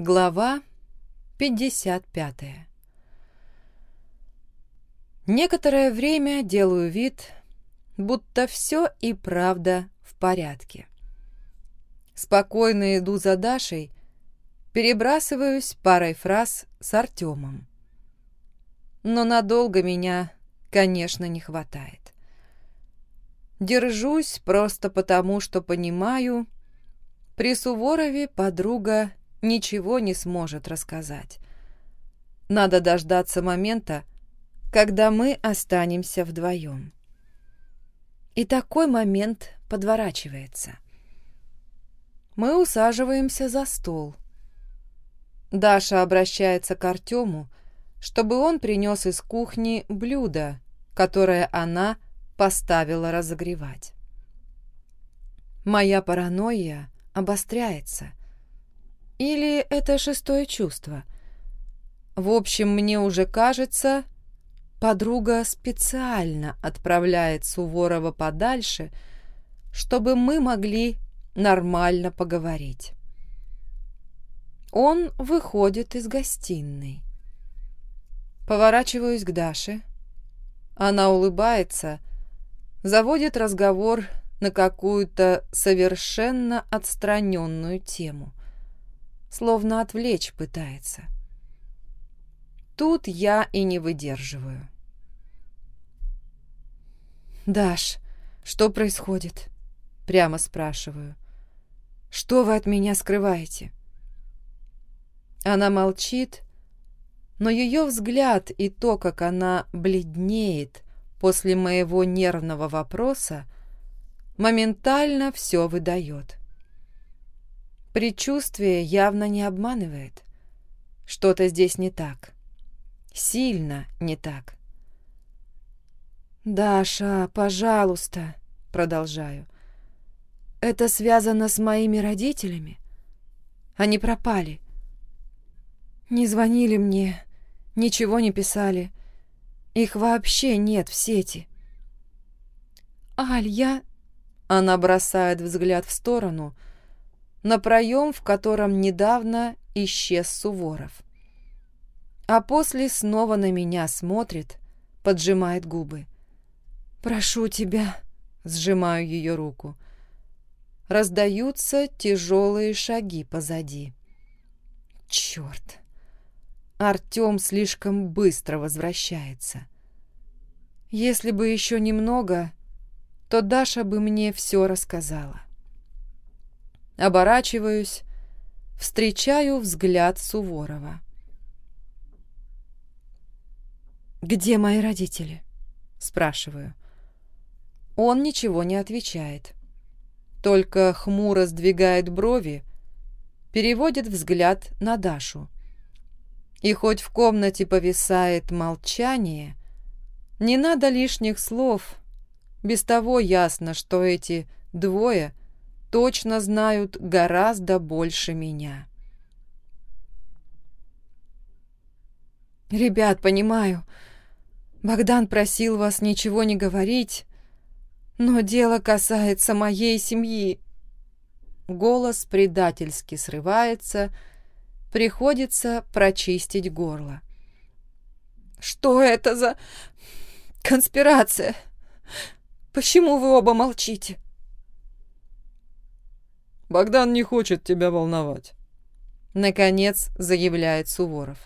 Глава 55 Некоторое время делаю вид, будто все и правда в порядке. Спокойно иду за Дашей, перебрасываюсь парой фраз с Артемом. Но надолго меня, конечно, не хватает. Держусь просто потому, что понимаю, при Суворове подруга ничего не сможет рассказать. Надо дождаться момента, когда мы останемся вдвоем. И такой момент подворачивается. Мы усаживаемся за стол. Даша обращается к Артему, чтобы он принес из кухни блюдо, которое она поставила разогревать. Моя паранойя обостряется. Или это шестое чувство? В общем, мне уже кажется, подруга специально отправляет Суворова подальше, чтобы мы могли нормально поговорить. Он выходит из гостиной. Поворачиваюсь к Даше. Она улыбается, заводит разговор на какую-то совершенно отстраненную тему словно отвлечь пытается. Тут я и не выдерживаю. «Даш, что происходит?» Прямо спрашиваю. «Что вы от меня скрываете?» Она молчит, но ее взгляд и то, как она бледнеет после моего нервного вопроса, моментально все выдает. Предчувствие явно не обманывает. Что-то здесь не так. Сильно не так. «Даша, пожалуйста», — продолжаю. «Это связано с моими родителями. Они пропали. Не звонили мне, ничего не писали. Их вообще нет в сети». «Аль, я...» Она бросает взгляд в сторону — на проем, в котором недавно исчез Суворов. А после снова на меня смотрит, поджимает губы. «Прошу тебя», — сжимаю ее руку. Раздаются тяжелые шаги позади. Черт! Артем слишком быстро возвращается. Если бы еще немного, то Даша бы мне все рассказала. Оборачиваюсь, встречаю взгляд Суворова. «Где мои родители?» – спрашиваю. Он ничего не отвечает, только хмуро сдвигает брови, переводит взгляд на Дашу. И хоть в комнате повисает молчание, не надо лишних слов, без того ясно, что эти двое точно знают гораздо больше меня. «Ребят, понимаю, Богдан просил вас ничего не говорить, но дело касается моей семьи». Голос предательски срывается, приходится прочистить горло. «Что это за конспирация? Почему вы оба молчите?» Богдан не хочет тебя волновать. Наконец заявляет Суворов.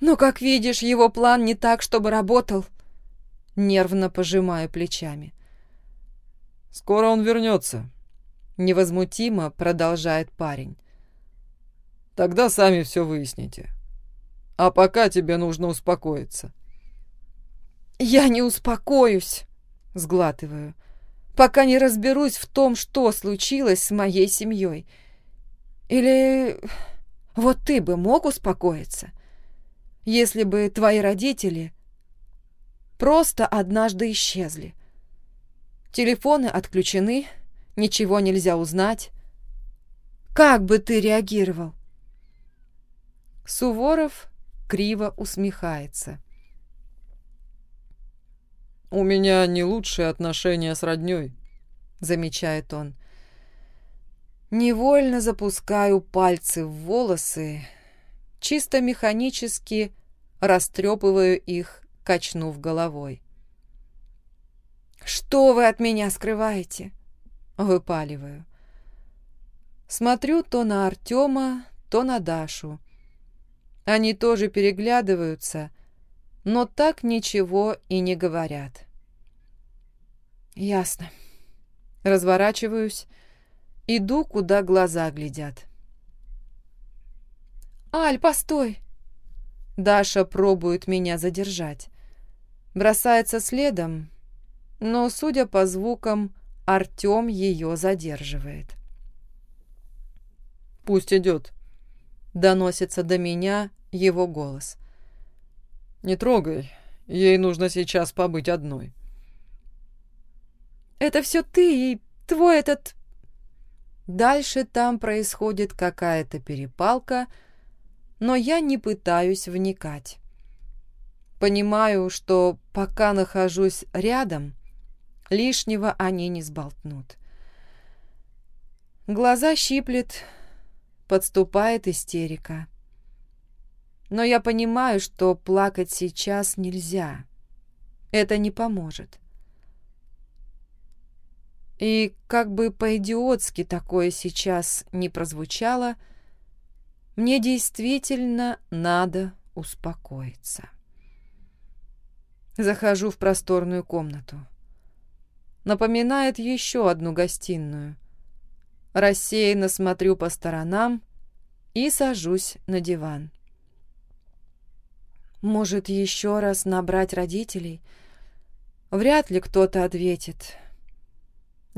Но, как видишь, его план не так, чтобы работал. Нервно пожимая плечами. Скоро он вернется. Невозмутимо продолжает парень. Тогда сами все выясните. А пока тебе нужно успокоиться. Я не успокоюсь, сглатываю пока не разберусь в том, что случилось с моей семьей. Или вот ты бы мог успокоиться, если бы твои родители просто однажды исчезли. Телефоны отключены, ничего нельзя узнать. Как бы ты реагировал? Суворов криво усмехается. «У меня не лучшие отношения с роднёй», — замечает он. Невольно запускаю пальцы в волосы, чисто механически растрепываю их, качнув головой. «Что вы от меня скрываете?» Выпаливаю. Смотрю то на Артема, то на Дашу. Они тоже переглядываются, но так ничего и не говорят. Ясно. Разворачиваюсь, иду, куда глаза глядят. «Аль, постой!» Даша пробует меня задержать. Бросается следом, но, судя по звукам, Артем ее задерживает. «Пусть идет», — доносится до меня его голос. «Не трогай, ей нужно сейчас побыть одной». «Это все ты и твой этот...» Дальше там происходит какая-то перепалка, но я не пытаюсь вникать. Понимаю, что пока нахожусь рядом, лишнего они не сболтнут. Глаза щиплет, подступает истерика. Но я понимаю, что плакать сейчас нельзя. Это не поможет. И как бы по-идиотски такое сейчас не прозвучало, мне действительно надо успокоиться. Захожу в просторную комнату. Напоминает еще одну гостиную. Рассеянно смотрю по сторонам и сажусь на диван. Может, еще раз набрать родителей? Вряд ли кто-то ответит.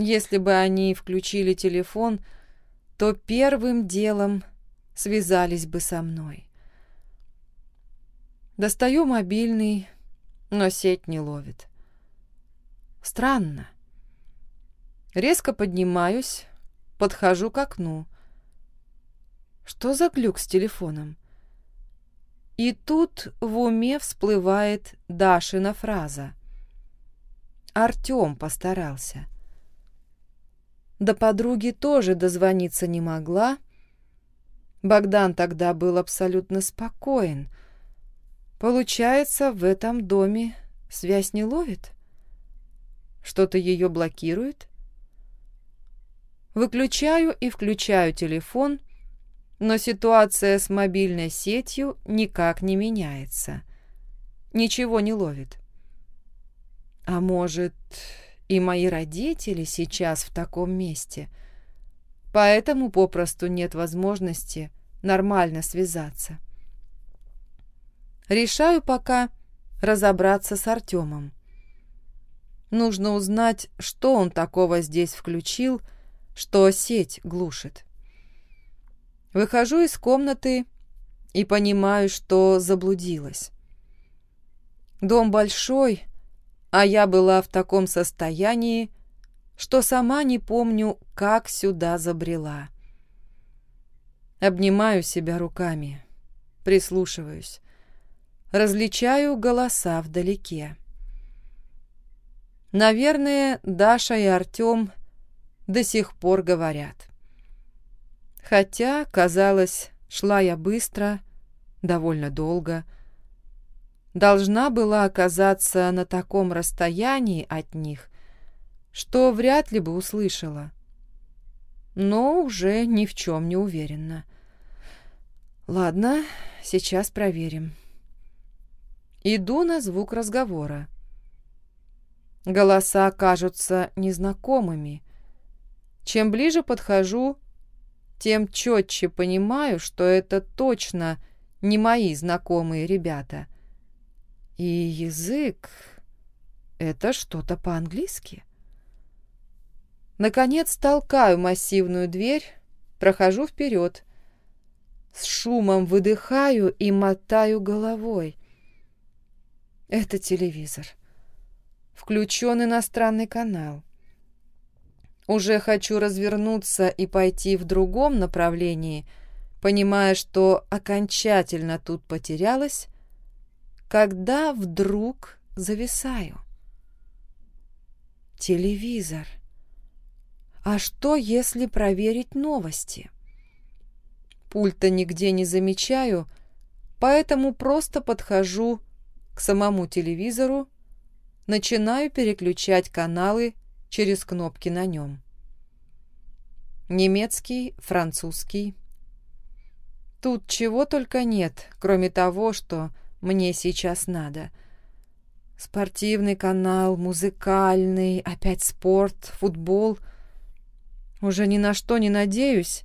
Если бы они включили телефон, то первым делом связались бы со мной. Достаю мобильный, но сеть не ловит. Странно. Резко поднимаюсь, подхожу к окну. Что за глюк с телефоном? И тут в уме всплывает Дашина фраза. Артем постарался. До подруги тоже дозвониться не могла. Богдан тогда был абсолютно спокоен. Получается, в этом доме связь не ловит? Что-то ее блокирует? Выключаю и включаю телефон, но ситуация с мобильной сетью никак не меняется. Ничего не ловит. А может, и мои родители сейчас в таком месте, поэтому попросту нет возможности нормально связаться. Решаю пока разобраться с Артемом. Нужно узнать, что он такого здесь включил, что сеть глушит. Выхожу из комнаты и понимаю, что заблудилась. Дом большой, а я была в таком состоянии, что сама не помню, как сюда забрела. Обнимаю себя руками, прислушиваюсь, различаю голоса вдалеке. Наверное, Даша и Артем до сих пор говорят. Хотя, казалось, шла я быстро, довольно долго. Должна была оказаться на таком расстоянии от них, что вряд ли бы услышала. Но уже ни в чем не уверена. Ладно, сейчас проверим. Иду на звук разговора. Голоса кажутся незнакомыми. Чем ближе подхожу, тем четче понимаю, что это точно не мои знакомые ребята. И язык — это что-то по-английски. Наконец толкаю массивную дверь, прохожу вперед. С шумом выдыхаю и мотаю головой. Это телевизор. Включен иностранный канал. Уже хочу развернуться и пойти в другом направлении, понимая, что окончательно тут потерялась, когда вдруг зависаю. Телевизор. А что, если проверить новости? Пульта нигде не замечаю, поэтому просто подхожу к самому телевизору, начинаю переключать каналы через кнопки на нем. Немецкий, французский. Тут чего только нет, кроме того, что мне сейчас надо. Спортивный канал, музыкальный, опять спорт, футбол. Уже ни на что не надеюсь,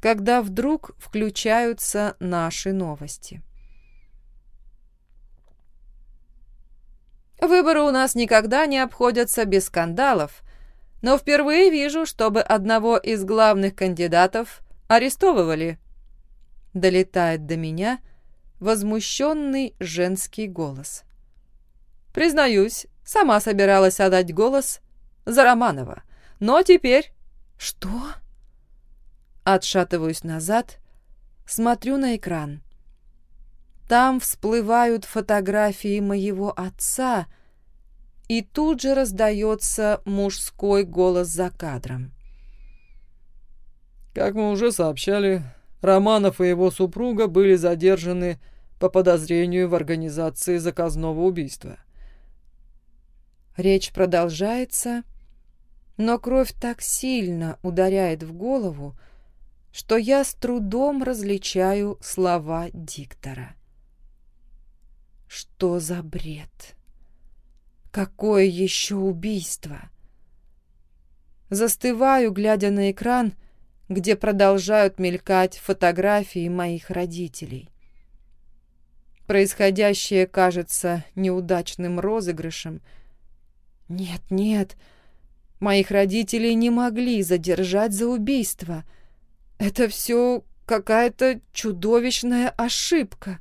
когда вдруг включаются наши новости. Выборы у нас никогда не обходятся без скандалов, но впервые вижу, чтобы одного из главных кандидатов арестовывали. Долетает до меня возмущенный женский голос. Признаюсь, сама собиралась отдать голос за Романова, но теперь... Что? Отшатываюсь назад, смотрю на экран. Там всплывают фотографии моего отца, и тут же раздается мужской голос за кадром. Как мы уже сообщали, Романов и его супруга были задержаны по подозрению в организации заказного убийства. Речь продолжается, но кровь так сильно ударяет в голову, что я с трудом различаю слова диктора. Что за бред? Какое еще убийство? Застываю, глядя на экран, где продолжают мелькать фотографии моих родителей. Происходящее кажется неудачным розыгрышем. Нет, нет, моих родителей не могли задержать за убийство — это все какая-то чудовищная ошибка.